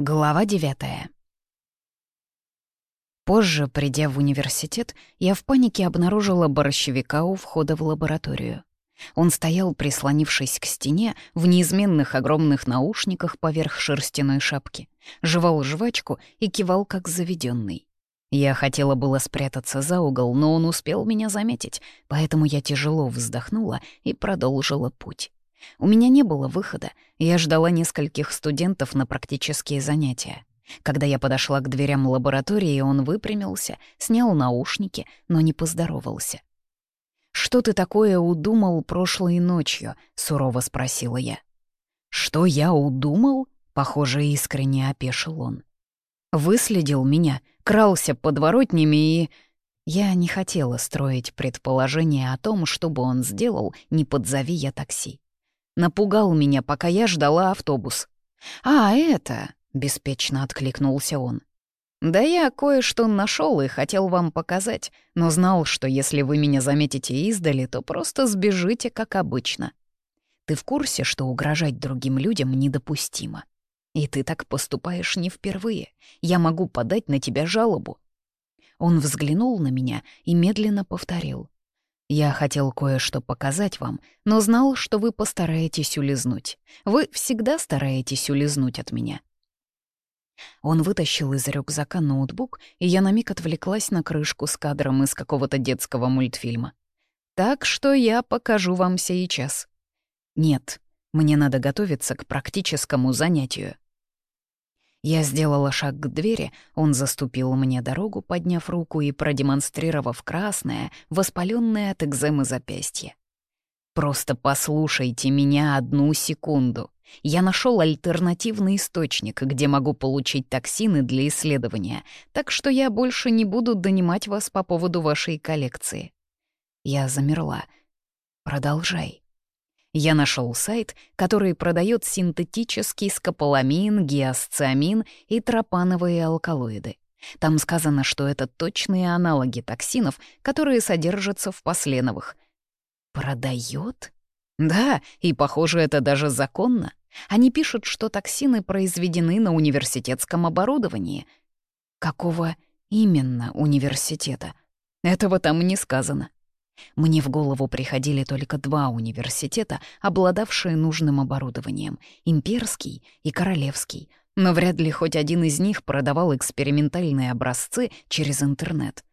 Глава девятая. Позже, придя в университет, я в панике обнаружила борщевика у входа в лабораторию. Он стоял, прислонившись к стене, в неизменных огромных наушниках поверх шерстяной шапки, жевал жвачку и кивал как заведенный. Я хотела было спрятаться за угол, но он успел меня заметить, поэтому я тяжело вздохнула и продолжила путь. У меня не было выхода, я ждала нескольких студентов на практические занятия. Когда я подошла к дверям лаборатории, он выпрямился, снял наушники, но не поздоровался. «Что ты такое удумал прошлой ночью?» — сурово спросила я. «Что я удумал?» — похоже, искренне опешил он. Выследил меня, крался подворотнями и... Я не хотела строить предположение о том, что бы он сделал, не подзови я такси. Напугал меня, пока я ждала автобус. «А, это...» — беспечно откликнулся он. «Да я кое-что нашел и хотел вам показать, но знал, что если вы меня заметите издали, то просто сбежите, как обычно. Ты в курсе, что угрожать другим людям недопустимо? И ты так поступаешь не впервые. Я могу подать на тебя жалобу». Он взглянул на меня и медленно повторил. Я хотел кое-что показать вам, но знал, что вы постараетесь улизнуть. Вы всегда стараетесь улизнуть от меня. Он вытащил из рюкзака ноутбук, и я на миг отвлеклась на крышку с кадром из какого-то детского мультфильма. Так что я покажу вам сейчас. Нет, мне надо готовиться к практическому занятию. Я сделала шаг к двери, он заступил мне дорогу, подняв руку и продемонстрировав красное, воспаленное от экземы запястье. «Просто послушайте меня одну секунду. Я нашел альтернативный источник, где могу получить токсины для исследования, так что я больше не буду донимать вас по поводу вашей коллекции». Я замерла. «Продолжай». Я нашел сайт, который продает синтетический скополамин, гиасциамин и тропановые алкалоиды. Там сказано, что это точные аналоги токсинов, которые содержатся в посленовых. Продает? Да, и, похоже, это даже законно. Они пишут, что токсины произведены на университетском оборудовании. Какого именно университета? Этого там не сказано. Мне в голову приходили только два университета, обладавшие нужным оборудованием — имперский и королевский, но вряд ли хоть один из них продавал экспериментальные образцы через интернет.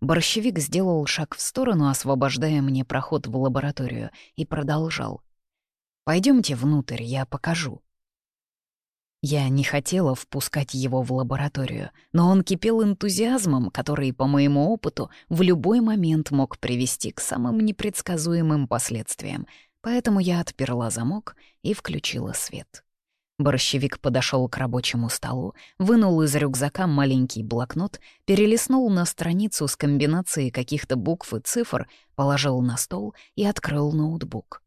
Борщевик сделал шаг в сторону, освобождая мне проход в лабораторию, и продолжал. Пойдемте внутрь, я покажу». Я не хотела впускать его в лабораторию, но он кипел энтузиазмом, который, по моему опыту, в любой момент мог привести к самым непредсказуемым последствиям, поэтому я отперла замок и включила свет. Борщевик подошел к рабочему столу, вынул из рюкзака маленький блокнот, перелистнул на страницу с комбинацией каких-то букв и цифр, положил на стол и открыл ноутбук.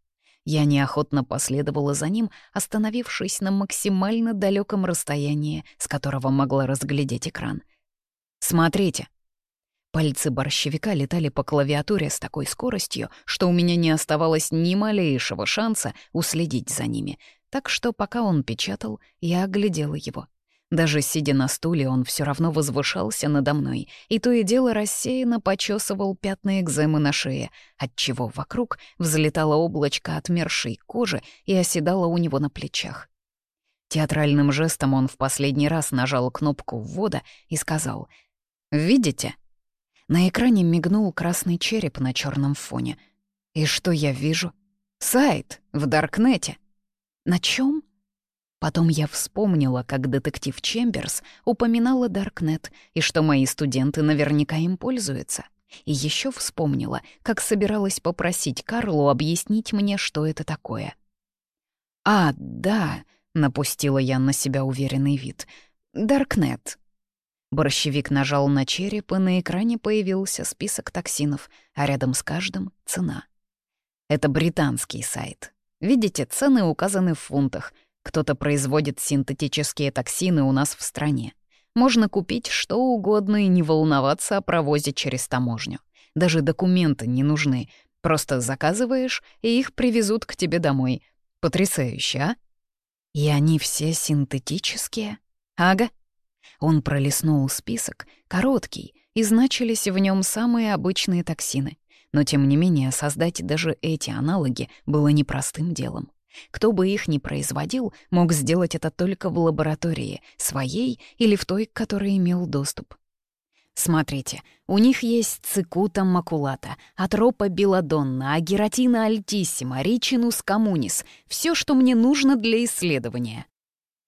Я неохотно последовала за ним, остановившись на максимально далеком расстоянии, с которого могла разглядеть экран. «Смотрите!» Пальцы борщевика летали по клавиатуре с такой скоростью, что у меня не оставалось ни малейшего шанса уследить за ними, так что пока он печатал, я оглядела его. Даже сидя на стуле, он все равно возвышался надо мной, и то и дело рассеянно почесывал пятна экземы на шее, отчего вокруг взлетало облачко отмершей кожи и оседало у него на плечах. Театральным жестом он в последний раз нажал кнопку ввода и сказал «Видите?» На экране мигнул красный череп на черном фоне. И что я вижу? Сайт в Даркнете. На чем? Потом я вспомнила, как детектив Чемберс упоминала Даркнет, и что мои студенты наверняка им пользуются. И еще вспомнила, как собиралась попросить Карлу объяснить мне, что это такое. «А, да», — напустила я на себя уверенный вид. «Даркнет». Борщевик нажал на череп, и на экране появился список токсинов, а рядом с каждым — цена. Это британский сайт. Видите, цены указаны в фунтах — кто-то производит синтетические токсины у нас в стране. Можно купить что угодно и не волноваться о провозе через таможню. Даже документы не нужны. Просто заказываешь, и их привезут к тебе домой. Потрясающе, а? И они все синтетические? «Ага». Он пролистнул список, короткий, и значились в нем самые обычные токсины. Но, тем не менее, создать даже эти аналоги было непростым делом. Кто бы их ни производил, мог сделать это только в лаборатории, своей или в той, к которой имел доступ. Смотрите, у них есть цикута макулата, атропа белладонна, агератина альтиссима, ричинус коммунис — все, что мне нужно для исследования.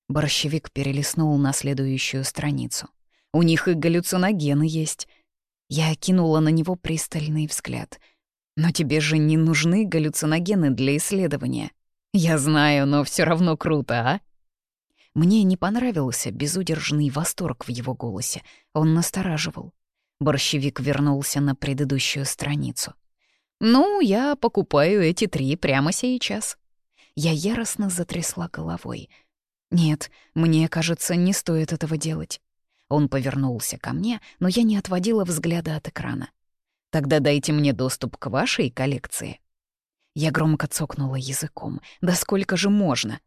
Борщевик перелистнул на следующую страницу. У них и галлюциногены есть. Я кинула на него пристальный взгляд. Но тебе же не нужны галлюциногены для исследования. Я знаю, но все равно круто, а? Мне не понравился безудержный восторг в его голосе. Он настораживал. Борщевик вернулся на предыдущую страницу. «Ну, я покупаю эти три прямо сейчас». Я яростно затрясла головой. «Нет, мне кажется, не стоит этого делать». Он повернулся ко мне, но я не отводила взгляда от экрана. «Тогда дайте мне доступ к вашей коллекции». Я громко цокнула языком. «Да сколько же можно?»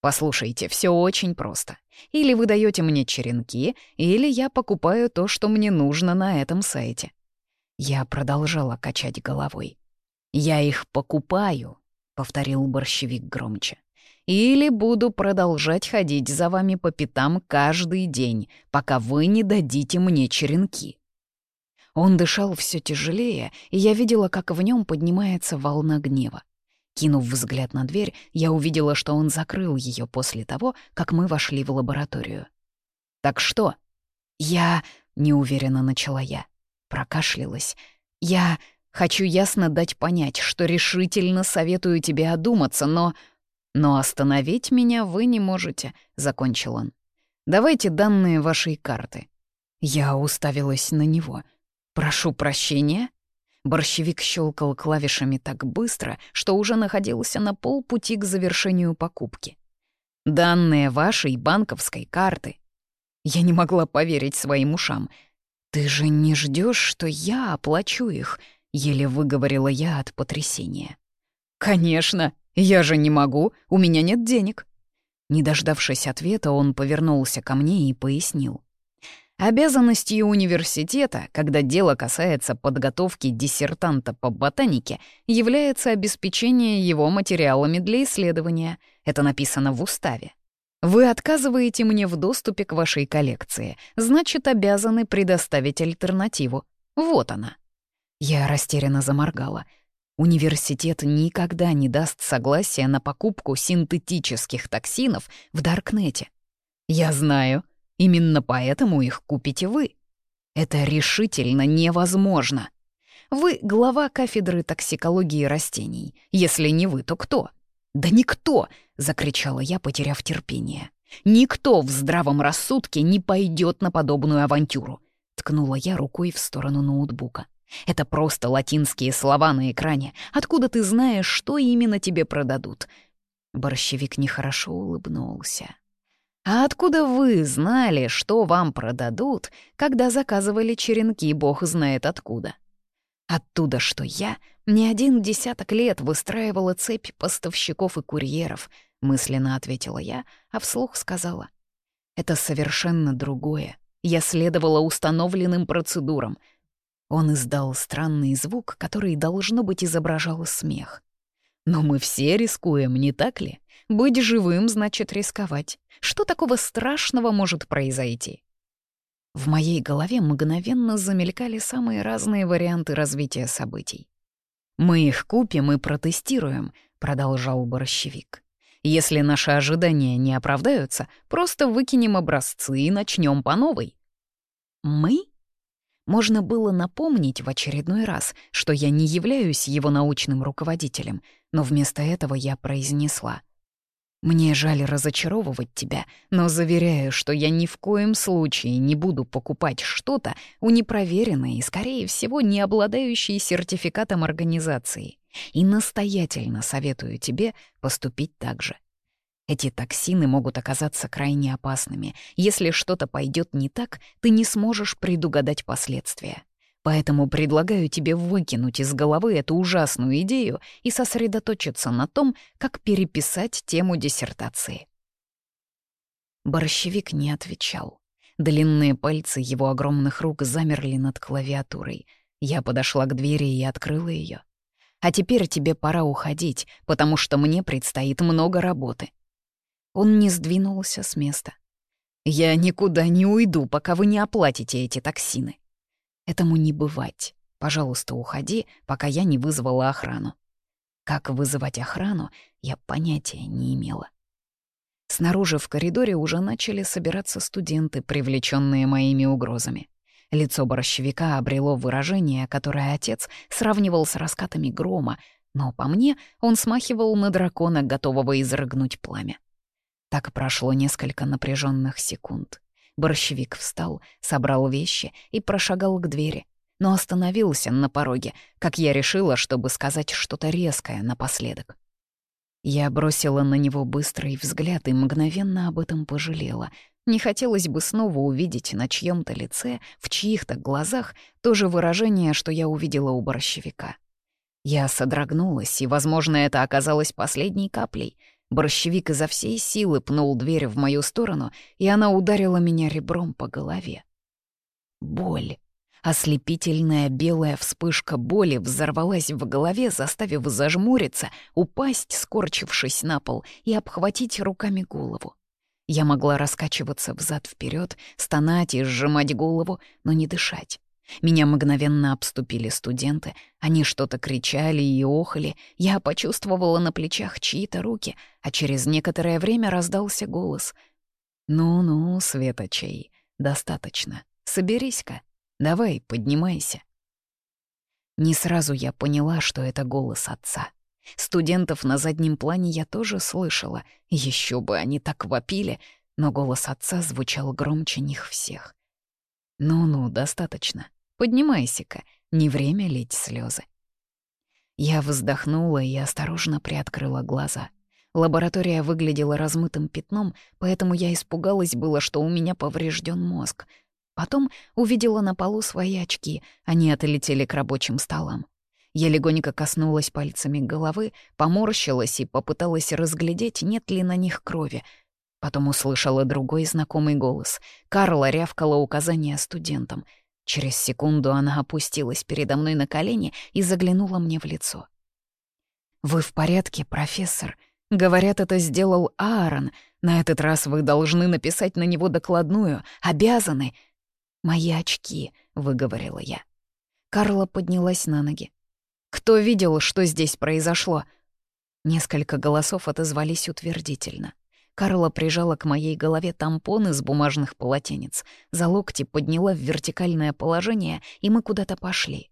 «Послушайте, все очень просто. Или вы даете мне черенки, или я покупаю то, что мне нужно на этом сайте». Я продолжала качать головой. «Я их покупаю», — повторил борщевик громче. «Или буду продолжать ходить за вами по пятам каждый день, пока вы не дадите мне черенки». Он дышал все тяжелее, и я видела, как в нем поднимается волна гнева. Кинув взгляд на дверь, я увидела, что он закрыл ее после того, как мы вошли в лабораторию. «Так что?» «Я...» — неуверенно начала я. Прокашлялась. «Я хочу ясно дать понять, что решительно советую тебе одуматься, но...» «Но остановить меня вы не можете», — закончил он. «Давайте данные вашей карты». Я уставилась на него — «Прошу прощения». Борщевик щелкал клавишами так быстро, что уже находился на полпути к завершению покупки. «Данные вашей банковской карты». Я не могла поверить своим ушам. «Ты же не ждешь, что я оплачу их?» — еле выговорила я от потрясения. «Конечно, я же не могу, у меня нет денег». Не дождавшись ответа, он повернулся ко мне и пояснил. Обязанностью университета, когда дело касается подготовки диссертанта по ботанике, является обеспечение его материалами для исследования. Это написано в уставе. Вы отказываете мне в доступе к вашей коллекции, значит, обязаны предоставить альтернативу. Вот она. Я растерянно заморгала. Университет никогда не даст согласия на покупку синтетических токсинов в Даркнете. Я знаю, Именно поэтому их купите вы. Это решительно невозможно. Вы глава кафедры токсикологии растений. Если не вы, то кто? Да никто, закричала я, потеряв терпение. Никто в здравом рассудке не пойдет на подобную авантюру. Ткнула я рукой в сторону ноутбука. Это просто латинские слова на экране. Откуда ты знаешь, что именно тебе продадут? Борщевик нехорошо улыбнулся. А откуда вы знали, что вам продадут, когда заказывали черенки бог знает откуда? Оттуда, что я не один десяток лет выстраивала цепь поставщиков и курьеров, мысленно ответила я, а вслух сказала. Это совершенно другое. Я следовала установленным процедурам. Он издал странный звук, который, должно быть, изображал смех. Но мы все рискуем, не так ли? Быть живым значит рисковать. Что такого страшного может произойти? В моей голове мгновенно замелькали самые разные варианты развития событий. «Мы их купим и протестируем», — продолжал борщевик. «Если наши ожидания не оправдаются, просто выкинем образцы и начнем по новой». «Мы?» Можно было напомнить в очередной раз, что я не являюсь его научным руководителем, но вместо этого я произнесла. Мне жаль разочаровывать тебя, но заверяю, что я ни в коем случае не буду покупать что-то у непроверенной и, скорее всего, не обладающей сертификатом организации. И настоятельно советую тебе поступить так же. Эти токсины могут оказаться крайне опасными. Если что-то пойдет не так, ты не сможешь предугадать последствия. Поэтому предлагаю тебе выкинуть из головы эту ужасную идею и сосредоточиться на том, как переписать тему диссертации. Борщевик не отвечал. Длинные пальцы его огромных рук замерли над клавиатурой. Я подошла к двери и открыла ее. «А теперь тебе пора уходить, потому что мне предстоит много работы». Он не сдвинулся с места. «Я никуда не уйду, пока вы не оплатите эти токсины». «Этому не бывать. Пожалуйста, уходи, пока я не вызвала охрану». Как вызывать охрану, я понятия не имела. Снаружи в коридоре уже начали собираться студенты, привлеченные моими угрозами. Лицо борщевика обрело выражение, которое отец сравнивал с раскатами грома, но по мне он смахивал на дракона, готового изрыгнуть пламя. Так прошло несколько напряженных секунд. Борщевик встал, собрал вещи и прошагал к двери, но остановился на пороге, как я решила, чтобы сказать что-то резкое напоследок. Я бросила на него быстрый взгляд и мгновенно об этом пожалела. Не хотелось бы снова увидеть на чьем-то лице, в чьих-то глазах, то же выражение, что я увидела у борщевика. Я содрогнулась, и, возможно, это оказалось последней каплей. Борщевик изо всей силы пнул дверь в мою сторону, и она ударила меня ребром по голове. Боль. Ослепительная белая вспышка боли взорвалась в голове, заставив зажмуриться, упасть, скорчившись на пол, и обхватить руками голову. Я могла раскачиваться взад вперед, стонать и сжимать голову, но не дышать. Меня мгновенно обступили студенты, они что-то кричали и охали, я почувствовала на плечах чьи-то руки, а через некоторое время раздался голос. «Ну-ну, Светочей, достаточно, соберись-ка». Давай, поднимайся». Не сразу я поняла, что это голос отца. Студентов на заднем плане я тоже слышала, еще бы они так вопили, но голос отца звучал громче них всех. «Ну-ну, достаточно. Поднимайся-ка, не время лить слезы. Я вздохнула и осторожно приоткрыла глаза. Лаборатория выглядела размытым пятном, поэтому я испугалась было, что у меня поврежден мозг — Потом увидела на полу свои очки, они отлетели к рабочим столам. Я легонько коснулась пальцами головы, поморщилась и попыталась разглядеть, нет ли на них крови. Потом услышала другой знакомый голос. Карла рявкала указания студентам. Через секунду она опустилась передо мной на колени и заглянула мне в лицо. «Вы в порядке, профессор?» Говорят, это сделал Аарон. На этот раз вы должны написать на него докладную. Обязаны. «Мои очки», — выговорила я. Карла поднялась на ноги. «Кто видел, что здесь произошло?» Несколько голосов отозвались утвердительно. Карла прижала к моей голове тампон из бумажных полотенец, за локти подняла в вертикальное положение, и мы куда-то пошли.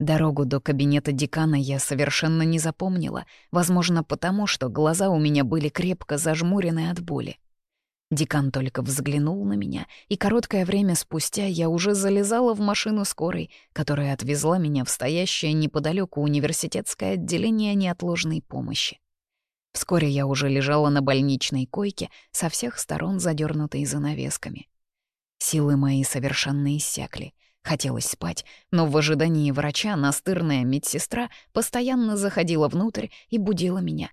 Дорогу до кабинета декана я совершенно не запомнила, возможно, потому что глаза у меня были крепко зажмурены от боли. Декан только взглянул на меня, и короткое время спустя я уже залезала в машину скорой, которая отвезла меня в стоящее неподалеку университетское отделение неотложной помощи. Вскоре я уже лежала на больничной койке, со всех сторон задернутой занавесками. Силы мои совершенно иссякли. Хотелось спать, но в ожидании врача настырная медсестра постоянно заходила внутрь и будила меня.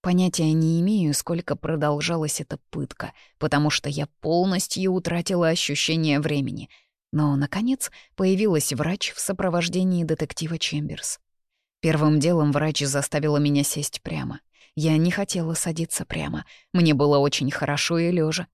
Понятия не имею, сколько продолжалась эта пытка, потому что я полностью утратила ощущение времени. Но, наконец, появилась врач в сопровождении детектива Чемберс. Первым делом врач заставила меня сесть прямо. Я не хотела садиться прямо, мне было очень хорошо и лежа.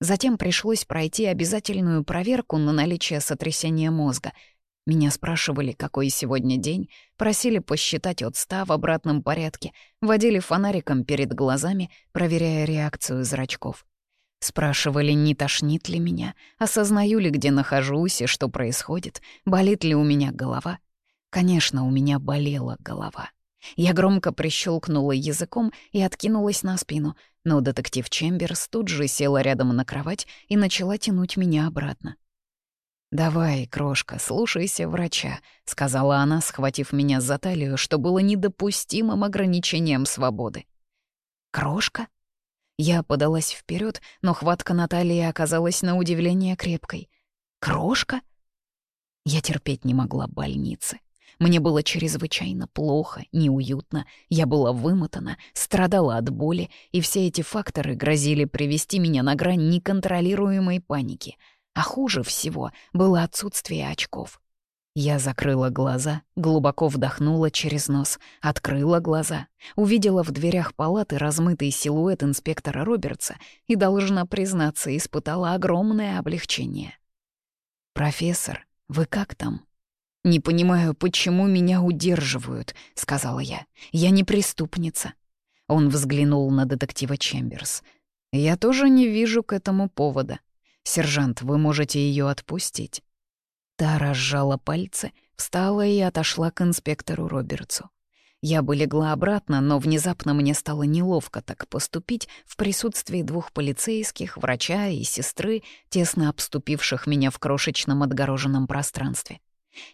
Затем пришлось пройти обязательную проверку на наличие сотрясения мозга — меня спрашивали, какой сегодня день, просили посчитать от ста в обратном порядке, водили фонариком перед глазами, проверяя реакцию зрачков. Спрашивали, не тошнит ли меня, осознаю ли, где нахожусь и что происходит, болит ли у меня голова. Конечно, у меня болела голова. Я громко прищелкнула языком и откинулась на спину, но детектив Чемберс тут же села рядом на кровать и начала тянуть меня обратно. «Давай, крошка, слушайся врача», — сказала она, схватив меня за талию, что было недопустимым ограничением свободы. «Крошка?» Я подалась вперед, но хватка Натальи оказалась на удивление крепкой. «Крошка?» Я терпеть не могла больницы. Мне было чрезвычайно плохо, неуютно, я была вымотана, страдала от боли, и все эти факторы грозили привести меня на грань неконтролируемой паники. А хуже всего было отсутствие очков. Я закрыла глаза, глубоко вдохнула через нос, открыла глаза, увидела в дверях палаты размытый силуэт инспектора Робертса и, должна признаться, испытала огромное облегчение. «Профессор, вы как там?» «Не понимаю, почему меня удерживают», — сказала я. «Я не преступница». Он взглянул на детектива Чемберс. «Я тоже не вижу к этому повода. Сержант, вы можете ее отпустить?» Та разжала пальцы, встала и отошла к инспектору Робертсу. Я бы легла обратно, но внезапно мне стало неловко так поступить в присутствии двух полицейских, врача и сестры, тесно обступивших меня в крошечном отгороженном пространстве.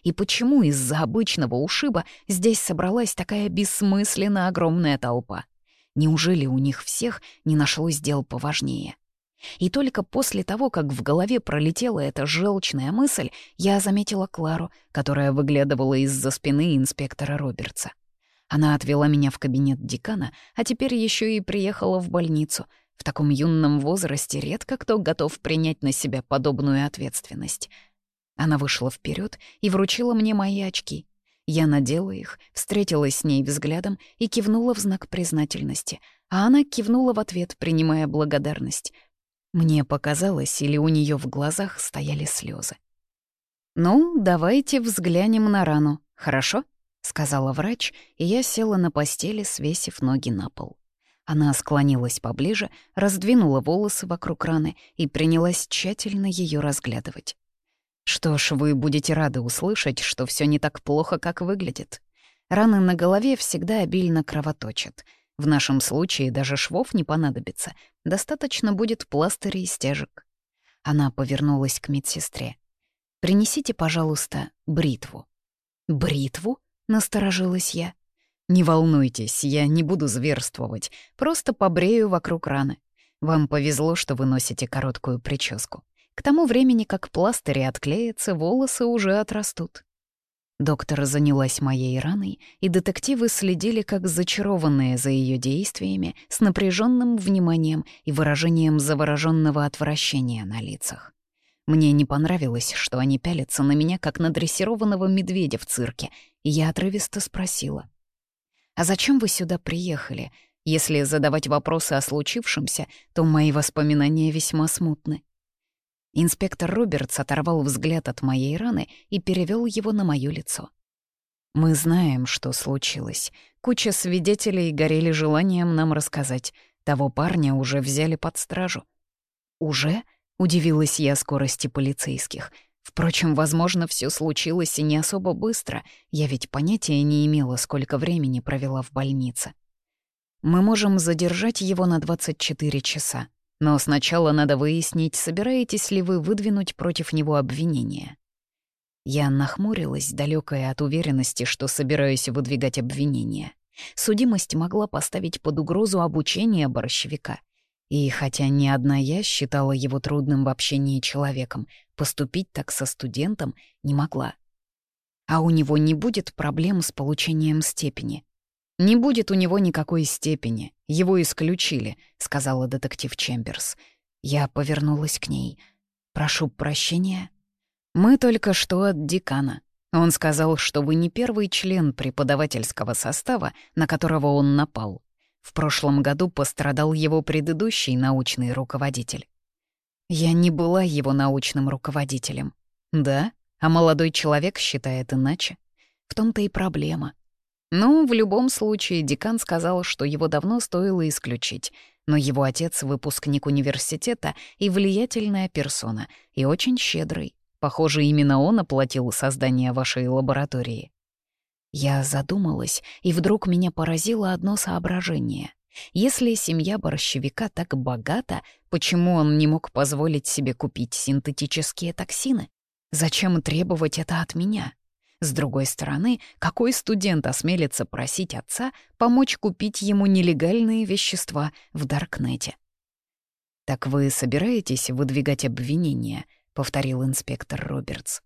И почему из-за обычного ушиба здесь собралась такая бессмысленно огромная толпа? Неужели у них всех не нашлось дел поважнее? И только после того, как в голове пролетела эта желчная мысль, я заметила Клару, которая выглядывала из-за спины инспектора Робертса. Она отвела меня в кабинет декана, а теперь еще и приехала в больницу. В таком юном возрасте редко кто готов принять на себя подобную ответственность. Она вышла вперед и вручила мне мои очки. Я надела их, встретилась с ней взглядом и кивнула в знак признательности, а она кивнула в ответ, принимая благодарность — мне показалось, или у нее в глазах стояли слезы. «Ну, давайте взглянем на рану, хорошо?» — сказала врач, и я села на постели, свесив ноги на пол. Она склонилась поближе, раздвинула волосы вокруг раны и принялась тщательно ее разглядывать. «Что ж, вы будете рады услышать, что все не так плохо, как выглядит. Раны на голове всегда обильно кровоточат — в нашем случае даже швов не понадобится, достаточно будет пластырей и стяжек. Она повернулась к медсестре. «Принесите, пожалуйста, бритву». «Бритву?» — насторожилась я. «Не волнуйтесь, я не буду зверствовать, просто побрею вокруг раны. Вам повезло, что вы носите короткую прическу. К тому времени, как пластыри отклеятся, волосы уже отрастут». Доктор занялась моей раной, и детективы следили как зачарованные за ее действиями с напряженным вниманием и выражением завороженного отвращения на лицах. Мне не понравилось, что они пялятся на меня, как на дрессированного медведя в цирке, и я отрывисто спросила. «А зачем вы сюда приехали? Если задавать вопросы о случившемся, то мои воспоминания весьма смутны». Инспектор Робертс оторвал взгляд от моей раны и перевел его на моё лицо. «Мы знаем, что случилось. Куча свидетелей горели желанием нам рассказать. Того парня уже взяли под стражу». «Уже?» — удивилась я скорости полицейских. Впрочем, возможно, все случилось и не особо быстро. Я ведь понятия не имела, сколько времени провела в больнице. Мы можем задержать его на 24 часа. Но сначала надо выяснить, собираетесь ли вы выдвинуть против него обвинение. Я нахмурилась, далекая от уверенности, что собираюсь выдвигать обвинение. Судимость могла поставить под угрозу обучение борщевика. И хотя ни одна я считала его трудным в общении человеком, поступить так со студентом не могла. А у него не будет проблем с получением степени. «Не будет у него никакой степени. Его исключили», — сказала детектив Чемберс. Я повернулась к ней. «Прошу прощения». «Мы только что от декана. Он сказал, что вы не первый член преподавательского состава, на которого он напал. В прошлом году пострадал его предыдущий научный руководитель». «Я не была его научным руководителем». «Да? А молодой человек считает иначе?» В том-то и проблема. Ну, в любом случае, декан сказал, что его давно стоило исключить. Но его отец — выпускник университета и влиятельная персона, и очень щедрый. Похоже, именно он оплатил создание вашей лаборатории. Я задумалась, и вдруг меня поразило одно соображение. Если семья борщевика так богата, почему он не мог позволить себе купить синтетические токсины? Зачем требовать это от меня? С другой стороны, какой студент осмелится просить отца помочь купить ему нелегальные вещества в Даркнете? «Так вы собираетесь выдвигать обвинения?» — повторил инспектор Робертс.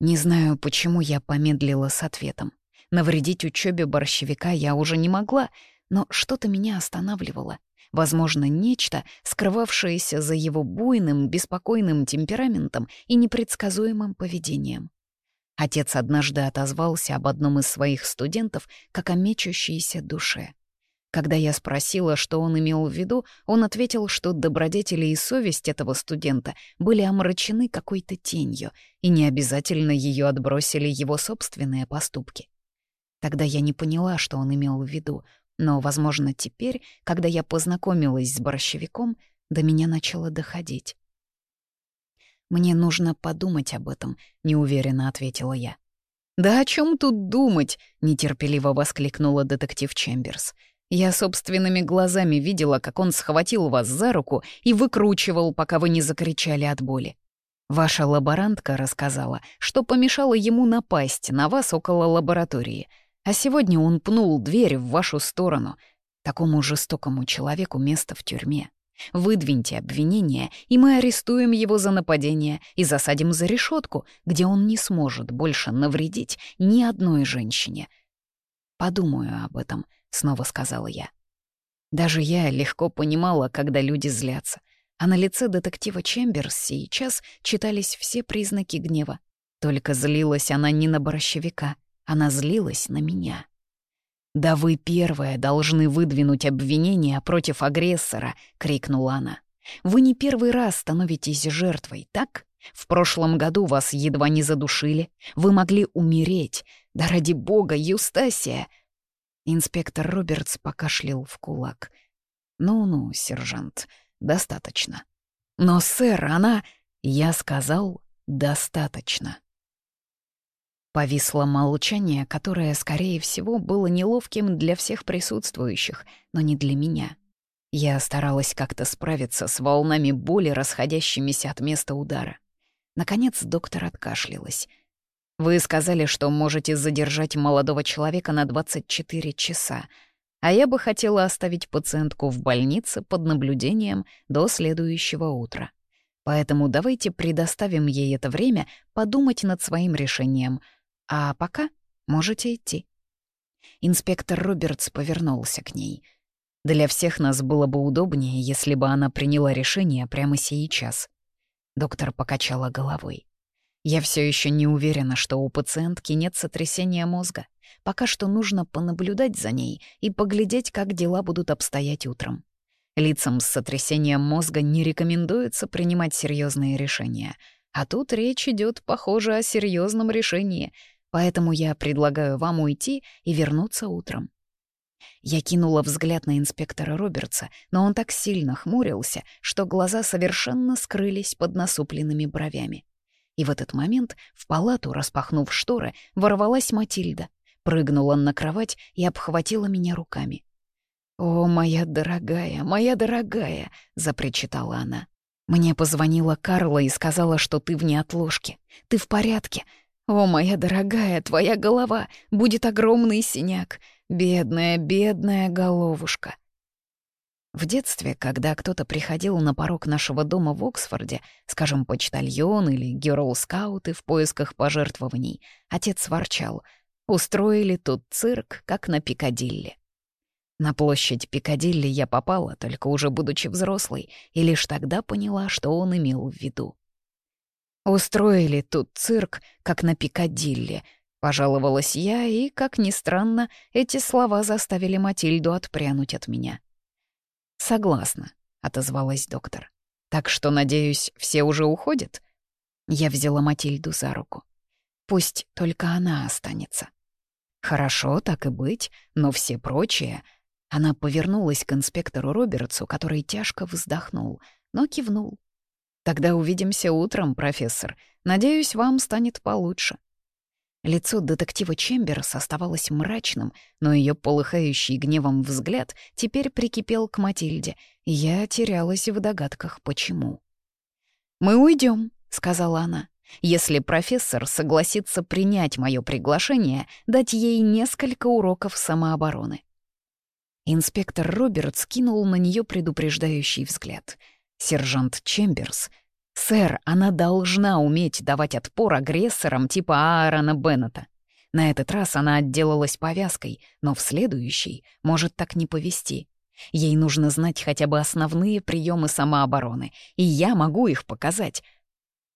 Не знаю, почему я помедлила с ответом. Навредить учебе борщевика я уже не могла, но что-то меня останавливало. Возможно, нечто, скрывавшееся за его буйным, беспокойным темпераментом и непредсказуемым поведением. Отец однажды отозвался об одном из своих студентов как о мечущейся душе. Когда я спросила, что он имел в виду, он ответил, что добродетели и совесть этого студента были омрачены какой-то тенью, и не обязательно ее отбросили его собственные поступки. Тогда я не поняла, что он имел в виду, но, возможно, теперь, когда я познакомилась с борщевиком, до меня начало доходить. «Мне нужно подумать об этом», — неуверенно ответила я. «Да о чем тут думать?» — нетерпеливо воскликнула детектив Чемберс. «Я собственными глазами видела, как он схватил вас за руку и выкручивал, пока вы не закричали от боли. Ваша лаборантка рассказала, что помешало ему напасть на вас около лаборатории — а сегодня он пнул дверь в вашу сторону. Такому жестокому человеку место в тюрьме. Выдвиньте обвинение, и мы арестуем его за нападение и засадим за решетку, где он не сможет больше навредить ни одной женщине. «Подумаю об этом», — снова сказала я. Даже я легко понимала, когда люди злятся, а на лице детектива Чемберс сейчас читались все признаки гнева. Только злилась она не на борщевика, она злилась на меня. «Да вы первая должны выдвинуть обвинение против агрессора!» — крикнула она. «Вы не первый раз становитесь жертвой, так? В прошлом году вас едва не задушили. Вы могли умереть. Да ради бога, Юстасия!» Инспектор Робертс покашлял в кулак. «Ну-ну, сержант, достаточно». «Но, сэр, она...» Я сказал «достаточно». Повисло молчание, которое, скорее всего, было неловким для всех присутствующих, но не для меня. Я старалась как-то справиться с волнами боли, расходящимися от места удара. Наконец доктор откашлялась. «Вы сказали, что можете задержать молодого человека на 24 часа, а я бы хотела оставить пациентку в больнице под наблюдением до следующего утра. Поэтому давайте предоставим ей это время подумать над своим решением — а пока можете идти». Инспектор Робертс повернулся к ней. Для всех нас было бы удобнее, если бы она приняла решение прямо сейчас. Доктор покачала головой. Я все еще не уверена, что у пациентки нет сотрясения мозга. Пока что нужно понаблюдать за ней и поглядеть, как дела будут обстоять утром. Лицам с сотрясением мозга не рекомендуется принимать серьезные решения. А тут речь идет, похоже, о серьезном решении — поэтому я предлагаю вам уйти и вернуться утром». Я кинула взгляд на инспектора Робертса, но он так сильно хмурился, что глаза совершенно скрылись под насупленными бровями. И в этот момент в палату, распахнув шторы, ворвалась Матильда, прыгнула на кровать и обхватила меня руками. «О, моя дорогая, моя дорогая!» — запричитала она. «Мне позвонила Карла и сказала, что ты в неотложке. Ты в порядке. «О, моя дорогая, твоя голова будет огромный синяк. Бедная, бедная головушка». В детстве, когда кто-то приходил на порог нашего дома в Оксфорде, скажем, почтальон или герл-скауты в поисках пожертвований, отец ворчал «Устроили тут цирк, как на Пикадилли». На площадь Пикадилли я попала, только уже будучи взрослой, и лишь тогда поняла, что он имел в виду. Устроили тут цирк, как на Пикадилли. Пожаловалась я, и, как ни странно, эти слова заставили Матильду отпрянуть от меня. «Согласна», — отозвалась доктор. «Так что, надеюсь, все уже уходят?» Я взяла Матильду за руку. «Пусть только она останется». «Хорошо, так и быть, но все прочие...» Она повернулась к инспектору Робертсу, который тяжко вздохнул, но кивнул. Тогда увидимся утром, профессор. Надеюсь, вам станет получше». Лицо детектива Чемберс оставалось мрачным, но ее полыхающий гневом взгляд теперь прикипел к Матильде, я терялась в догадках, почему. «Мы уйдем, сказала она, — «если профессор согласится принять мое приглашение, дать ей несколько уроков самообороны». Инспектор Роберт скинул на нее предупреждающий взгляд — Сержант Чемберс. Сэр, она должна уметь давать отпор агрессорам типа Аарона Беннета. На этот раз она отделалась повязкой, но в следующий может так не повести. Ей нужно знать хотя бы основные приемы самообороны, и я могу их показать.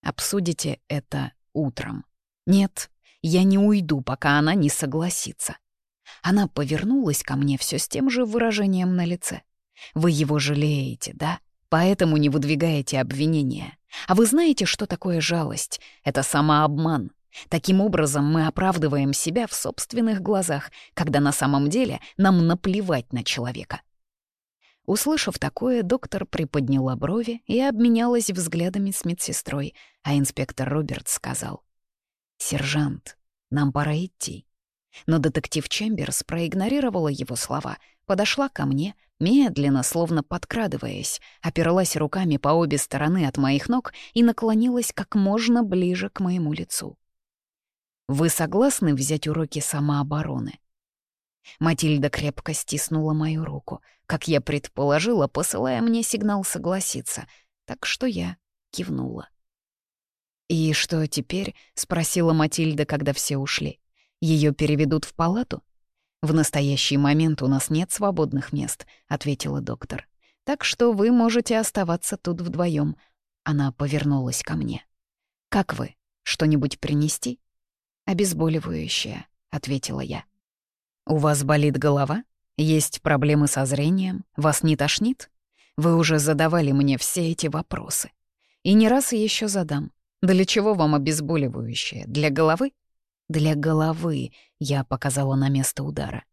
Обсудите это утром. Нет, я не уйду, пока она не согласится. Она повернулась ко мне все с тем же выражением на лице. Вы его жалеете, да? Поэтому не выдвигаете обвинения. А вы знаете, что такое жалость? Это самообман. Таким образом, мы оправдываем себя в собственных глазах, когда на самом деле нам наплевать на человека. Услышав такое, доктор приподняла брови и обменялась взглядами с медсестрой, а инспектор Роберт сказал. «Сержант, нам пора идти». Но детектив Чемберс проигнорировала его слова, подошла ко мне, медленно, словно подкрадываясь, опиралась руками по обе стороны от моих ног и наклонилась как можно ближе к моему лицу. Вы согласны взять уроки самообороны?» Матильда крепко стиснула мою руку, как я предположила, посылая мне сигнал согласиться, так что я кивнула. «И что теперь?» — спросила Матильда, когда все ушли. Ее переведут в палату?» «В настоящий момент у нас нет свободных мест», — ответила доктор. «Так что вы можете оставаться тут вдвоем. Она повернулась ко мне. «Как вы? Что-нибудь принести?» «Обезболивающее», — ответила я. «У вас болит голова? Есть проблемы со зрением? Вас не тошнит? Вы уже задавали мне все эти вопросы. И не раз еще задам. Для чего вам обезболивающее? Для головы? Для головы, я показала на место удара.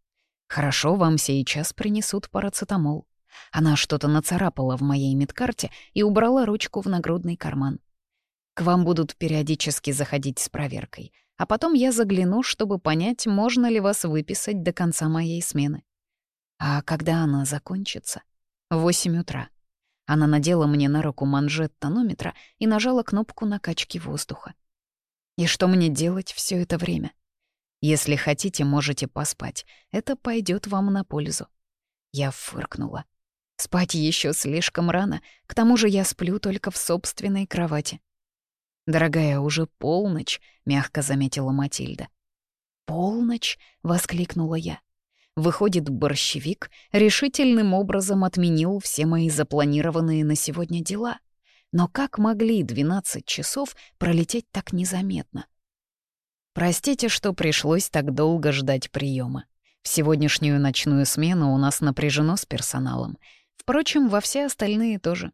Хорошо, вам сейчас принесут парацетамол. Она что-то нацарапала в моей медкарте и убрала ручку в нагрудный карман. К вам будут периодически заходить с проверкой — а потом я загляну, чтобы понять, можно ли вас выписать до конца моей смены. А когда она закончится? Восемь утра. Она надела мне на руку манжет тонометра и нажала кнопку накачки воздуха. И что мне делать все это время? Если хотите, можете поспать. Это пойдет вам на пользу. Я фыркнула. Спать еще слишком рано, к тому же я сплю только в собственной кровати. «Дорогая, уже полночь», — мягко заметила Матильда. «Полночь?» — воскликнула я. Выходит, борщевик решительным образом отменил все мои запланированные на сегодня дела. Но как могли 12 часов пролететь так незаметно? Простите, что пришлось так долго ждать приема. В сегодняшнюю ночную смену у нас напряжено с персоналом. Впрочем, во все остальные тоже.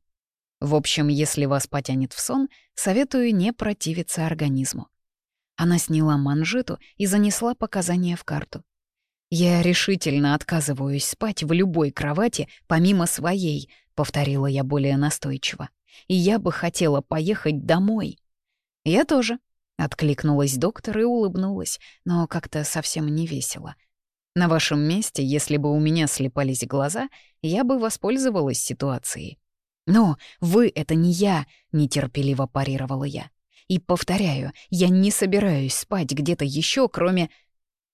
В общем, если вас потянет в сон, советую не противиться организму. Она сняла манжету и занесла показания в карту. «Я решительно отказываюсь спать в любой кровати, помимо своей», — повторила я более настойчиво. «И я бы хотела поехать домой». «Я тоже», — откликнулась доктор и улыбнулась, но как-то совсем не весело. «На вашем месте, если бы у меня слепались глаза, я бы воспользовалась ситуацией. «Но вы — это не я», — нетерпеливо парировала я. «И повторяю, я не собираюсь спать где-то еще, кроме...»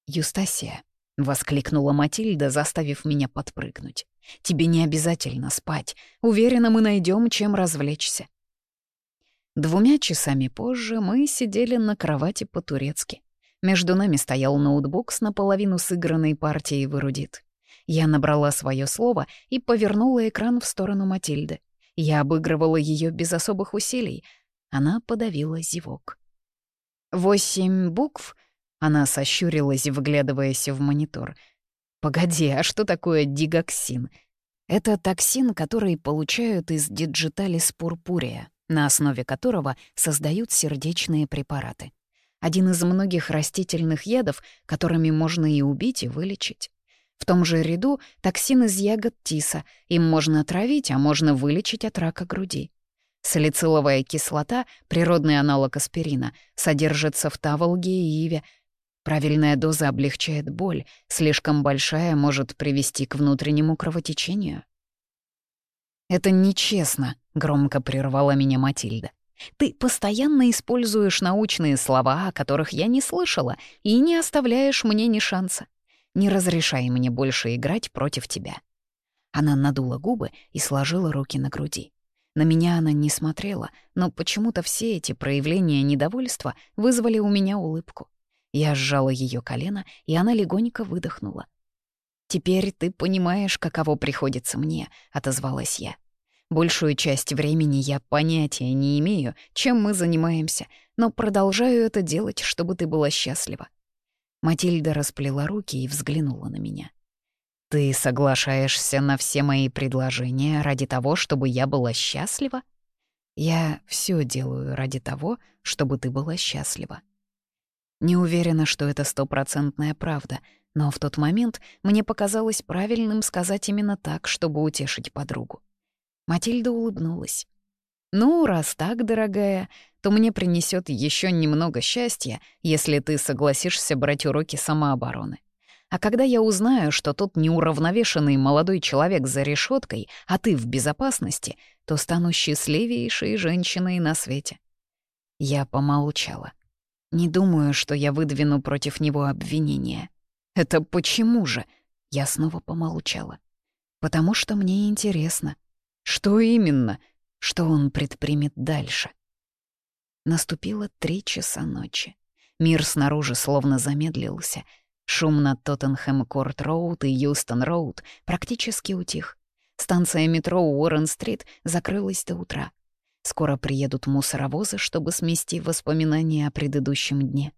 «Юстасия», — воскликнула Матильда, заставив меня подпрыгнуть. «Тебе не обязательно спать. Уверена, мы найдем, чем развлечься». Двумя часами позже мы сидели на кровати по-турецки. Между нами стоял ноутбук с наполовину сыгранной партией в эрудит. Я набрала свое слово и повернула экран в сторону Матильды. Я обыгрывала ее без особых усилий. Она подавила зевок. «Восемь букв?» Она сощурилась, вглядываясь в монитор. «Погоди, а что такое дигоксин?» Это токсин, который получают из digitalis purpurea, на основе которого создают сердечные препараты. Один из многих растительных ядов, которыми можно и убить, и вылечить. В том же ряду токсин из ягод тиса. Им можно отравить, а можно вылечить от рака груди. Салициловая кислота, природный аналог аспирина, содержится в таволге и иве. Правильная доза облегчает боль, слишком большая может привести к внутреннему кровотечению. «Это нечестно», — громко прервала меня Матильда. «Ты постоянно используешь научные слова, о которых я не слышала, и не оставляешь мне ни шанса. Не разрешай мне больше играть против тебя». Она надула губы и сложила руки на груди. На меня она не смотрела, но почему-то все эти проявления недовольства вызвали у меня улыбку. Я сжала ее колено, и она легонько выдохнула. «Теперь ты понимаешь, каково приходится мне», — отозвалась я. «Большую часть времени я понятия не имею, чем мы занимаемся, но продолжаю это делать, чтобы ты была счастлива». Матильда расплела руки и взглянула на меня. «Ты соглашаешься на все мои предложения ради того, чтобы я была счастлива?» «Я все делаю ради того, чтобы ты была счастлива». Не уверена, что это стопроцентная правда, но в тот момент мне показалось правильным сказать именно так, чтобы утешить подругу. Матильда улыбнулась. «Ну, раз так, дорогая, то мне принесет еще немного счастья, если ты согласишься брать уроки самообороны. А когда я узнаю, что тот неуравновешенный молодой человек за решеткой, а ты в безопасности, то стану счастливейшей женщиной на свете». Я помолчала. Не думаю, что я выдвину против него обвинения. Это почему же? Я снова помолчала. Потому что мне интересно. Что именно? Что он предпримет дальше? Наступило три часа ночи. Мир снаружи словно замедлился. Шум на Тоттенхэм-Корт-Роуд и Юстон-Роуд практически утих. Станция метро Уоррен-стрит закрылась до утра. Скоро приедут мусоровозы, чтобы смести воспоминания о предыдущем дне.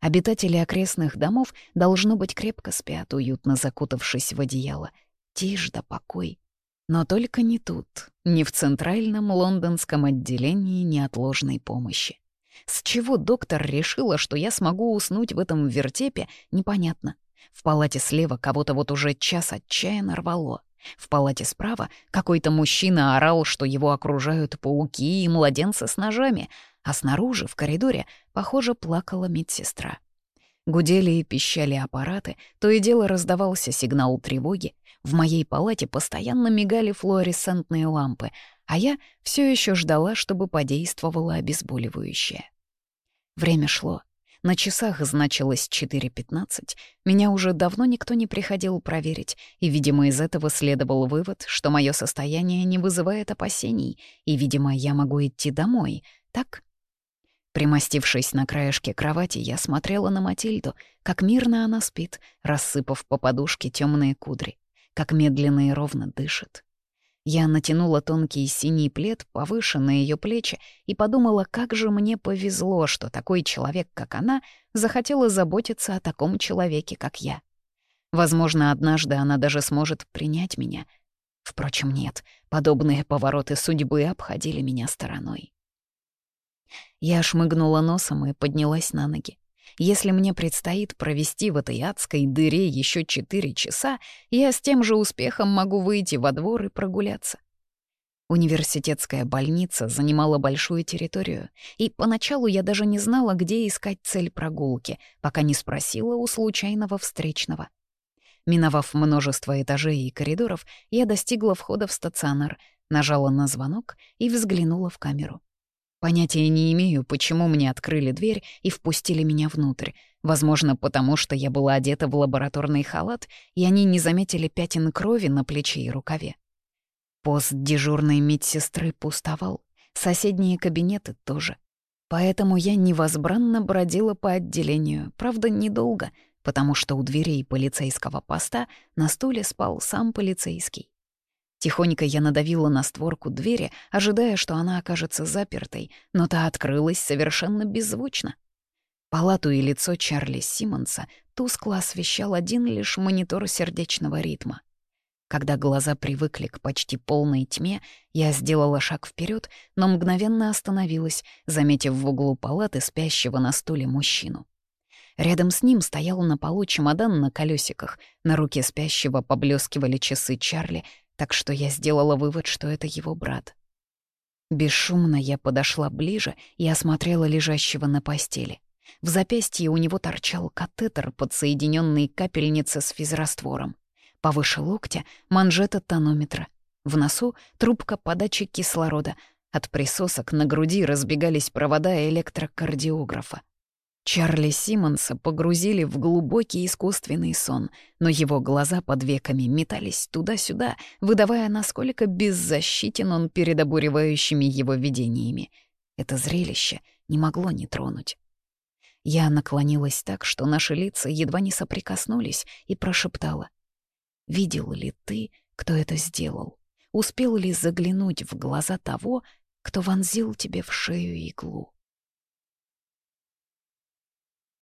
Обитатели окрестных домов, должно быть, крепко спят, уютно закутавшись в одеяло. Тишь да покой. Но только не тут, не в центральном лондонском отделении неотложной помощи. С чего доктор решила, что я смогу уснуть в этом вертепе, непонятно. В палате слева кого-то вот уже час отчаянно рвало. В палате справа какой-то мужчина орал, что его окружают пауки и младенцы с ножами, а снаружи, в коридоре, похоже, плакала медсестра. Гудели и пищали аппараты, то и дело раздавался сигнал тревоги. В моей палате постоянно мигали флуоресцентные лампы, а я все еще ждала, чтобы подействовало обезболивающее. Время шло. На часах значилось 4.15. Меня уже давно никто не приходил проверить, и, видимо, из этого следовал вывод, что мое состояние не вызывает опасений, и, видимо, я могу идти домой, так? Примостившись на краешке кровати, я смотрела на Матильду, как мирно она спит, рассыпав по подушке темные кудри, как медленно и ровно дышит. Я натянула тонкий синий плед повыше на ее плечи и подумала, как же мне повезло, что такой человек, как она, захотела заботиться о таком человеке, как я. Возможно, однажды она даже сможет принять меня. Впрочем, нет, подобные повороты судьбы обходили меня стороной. Я шмыгнула носом и поднялась на ноги. Если мне предстоит провести в этой адской дыре еще четыре часа, я с тем же успехом могу выйти во двор и прогуляться. Университетская больница занимала большую территорию, и поначалу я даже не знала, где искать цель прогулки, пока не спросила у случайного встречного. Миновав множество этажей и коридоров, я достигла входа в стационар, нажала на звонок и взглянула в камеру. Понятия не имею, почему мне открыли дверь и впустили меня внутрь. Возможно, потому что я была одета в лабораторный халат, и они не заметили пятен крови на плече и рукаве. Пост дежурной медсестры пустовал, соседние кабинеты тоже. Поэтому я невозбранно бродила по отделению, правда, недолго, потому что у дверей полицейского поста на стуле спал сам полицейский. Тихонько я надавила на створку двери, ожидая, что она окажется запертой, но та открылась совершенно беззвучно. Палату и лицо Чарли Симмонса тускло освещал один лишь монитор сердечного ритма. Когда глаза привыкли к почти полной тьме, я сделала шаг вперед, но мгновенно остановилась, заметив в углу палаты спящего на стуле мужчину. Рядом с ним стоял на полу чемодан на колесиках, на руке спящего поблескивали часы Чарли, так что я сделала вывод, что это его брат. Бесшумно я подошла ближе и осмотрела лежащего на постели. В запястье у него торчал катетер, подсоединенный к капельнице с физраствором. Повыше локтя — манжета тонометра. В носу — трубка подачи кислорода. От присосок на груди разбегались провода электрокардиографа. Чарли Симмонса погрузили в глубокий искусственный сон, но его глаза под веками метались туда-сюда, выдавая, насколько беззащитен он перед обуревающими его видениями. Это зрелище не могло не тронуть. Я наклонилась так, что наши лица едва не соприкоснулись, и прошептала. «Видел ли ты, кто это сделал? Успел ли заглянуть в глаза того, кто вонзил тебе в шею иглу?»